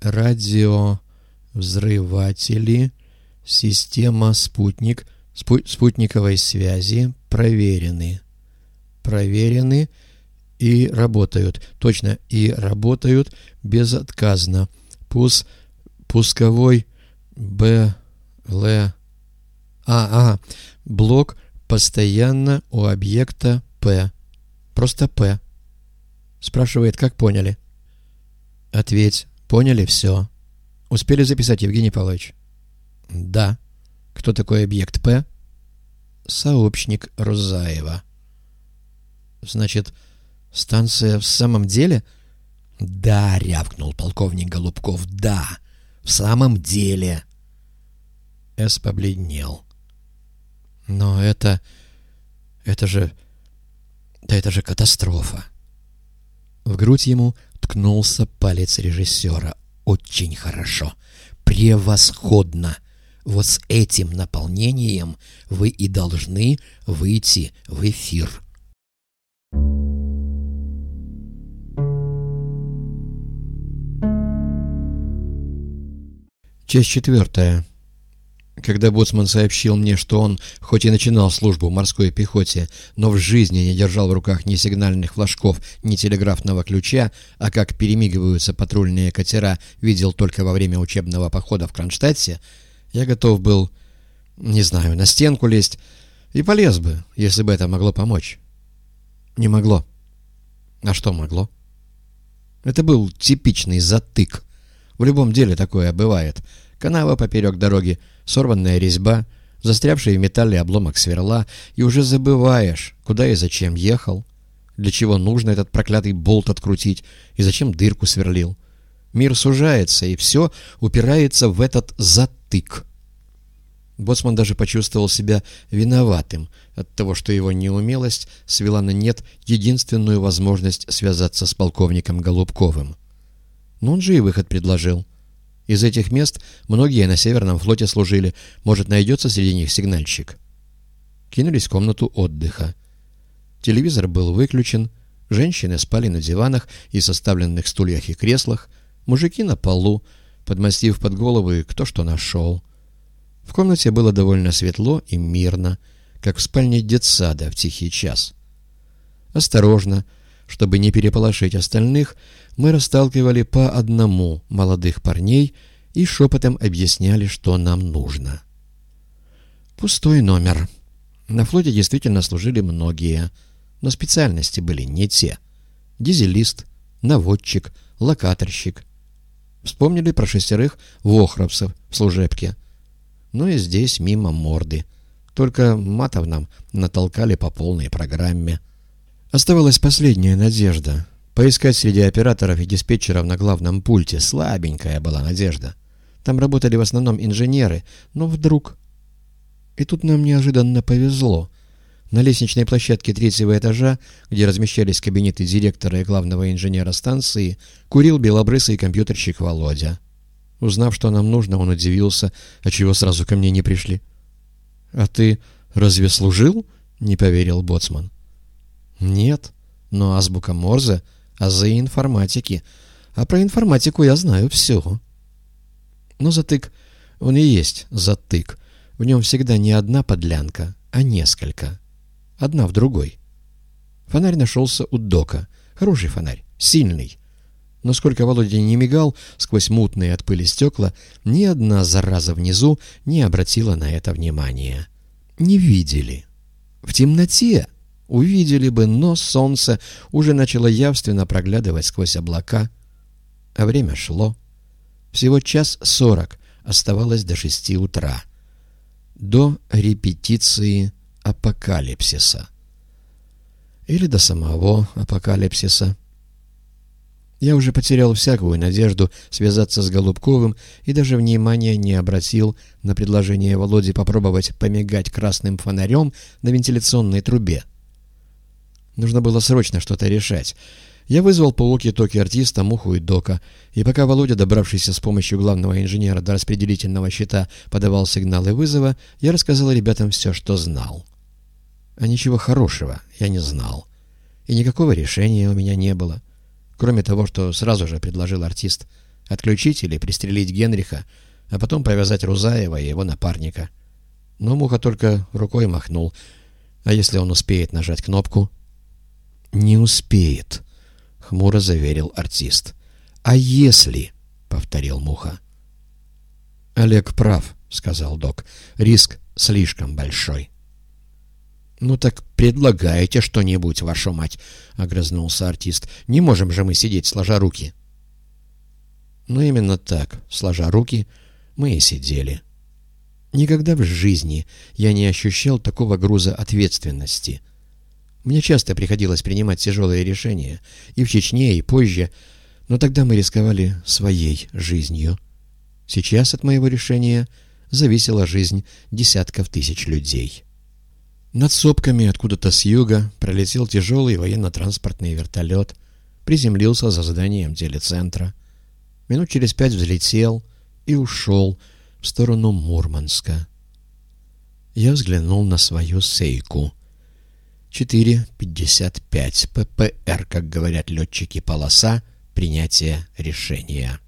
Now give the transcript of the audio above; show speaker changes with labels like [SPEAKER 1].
[SPEAKER 1] Радиовзрыватели, система спутник, спу спутниковой связи проверены. Проверены и работают. Точно, и работают безотказно. Пус, пусковой Б, Л, А, А, блок постоянно у объекта П. Просто П. Спрашивает, как поняли? Ответь. Поняли все. Успели записать, Евгений Павлович? Да. Кто такой объект П? Сообщник Розаева. Значит, станция в самом деле? Да, рявкнул полковник Голубков. Да, в самом деле. С побледнел. Но это... это же... да это же катастрофа. В грудь ему ткнулся палец режиссера. Очень хорошо. Превосходно. Вот с этим наполнением вы и должны выйти в эфир. Часть четвертая. Когда боцман сообщил мне, что он, хоть и начинал службу в морской пехоте, но в жизни не держал в руках ни сигнальных флажков, ни телеграфного ключа, а как перемигиваются патрульные катера, видел только во время учебного похода в Кронштадте, я готов был, не знаю, на стенку лезть и полез бы, если бы это могло помочь. Не могло. А что могло? Это был типичный затык. В любом деле такое бывает. Канава поперек дороги — сорванная резьба, застрявший в металле обломок сверла, и уже забываешь, куда и зачем ехал, для чего нужно этот проклятый болт открутить и зачем дырку сверлил. Мир сужается, и все упирается в этот затык. Боцман даже почувствовал себя виноватым от того, что его неумелость свела на нет единственную возможность связаться с полковником Голубковым. Но он же и выход предложил — из этих мест многие на Северном флоте служили. Может, найдется среди них сигнальщик. Кинулись в комнату отдыха. Телевизор был выключен. Женщины спали на диванах и составленных стульях и креслах. Мужики на полу, подмастив под головы кто что нашел. В комнате было довольно светло и мирно, как в спальне детсада в тихий час. Осторожно, чтобы не переполошить остальных, мы расталкивали по одному молодых парней и шепотом объясняли, что нам нужно. Пустой номер. На флоте действительно служили многие, но специальности были не те. Дизелист, наводчик, локаторщик. Вспомнили про шестерых вохровцев в служебке. Ну и здесь мимо морды. Только матов нам натолкали по полной программе. Оставалась последняя надежда — Поискать среди операторов и диспетчеров на главном пульте слабенькая была надежда. Там работали в основном инженеры, но вдруг... И тут нам неожиданно повезло. На лестничной площадке третьего этажа, где размещались кабинеты директора и главного инженера станции, курил белобрысый компьютерщик Володя. Узнав, что нам нужно, он удивился, а чего сразу ко мне не пришли. «А ты разве служил?» — не поверил Боцман. «Нет, но азбука Морзе азы информатики. А про информатику я знаю все. Но затык, он и есть затык. В нем всегда не одна подлянка, а несколько. Одна в другой. Фонарь нашелся у Дока. Хороший фонарь, сильный. Но сколько Володя не мигал сквозь мутные от пыли стекла, ни одна зараза внизу не обратила на это внимания. Не видели. В темноте Увидели бы, но солнце уже начало явственно проглядывать сквозь облака. А время шло. Всего час сорок оставалось до шести утра. До репетиции апокалипсиса. Или до самого апокалипсиса. Я уже потерял всякую надежду связаться с Голубковым и даже внимания не обратил на предложение Володи попробовать помигать красным фонарем на вентиляционной трубе. Нужно было срочно что-то решать. Я вызвал по walkie-talkie артиста, Муху и Дока, и пока Володя, добравшийся с помощью главного инженера до распределительного щита, подавал сигналы вызова, я рассказал ребятам все, что знал. А ничего хорошего я не знал. И никакого решения у меня не было. Кроме того, что сразу же предложил артист. Отключить или пристрелить Генриха, а потом повязать Рузаева и его напарника. Но Муха только рукой махнул. А если он успеет нажать кнопку? «Не успеет», — хмуро заверил артист. «А если?» — повторил Муха. «Олег прав», — сказал док. «Риск слишком большой». «Ну так предлагайте что-нибудь, вашу мать!» — огрызнулся артист. «Не можем же мы сидеть, сложа руки». Ну, именно так, сложа руки, мы и сидели. Никогда в жизни я не ощущал такого груза ответственности. Мне часто приходилось принимать тяжелые решения, и в Чечне, и позже, но тогда мы рисковали своей жизнью. Сейчас от моего решения зависела жизнь десятков тысяч людей. Над сопками откуда-то с юга пролетел тяжелый военно-транспортный вертолет, приземлился за зданием телецентра. Минут через пять взлетел и ушел в сторону Мурманска. Я взглянул на свою сейку. 4.55 ППР, как говорят летчики, полоса принятия решения.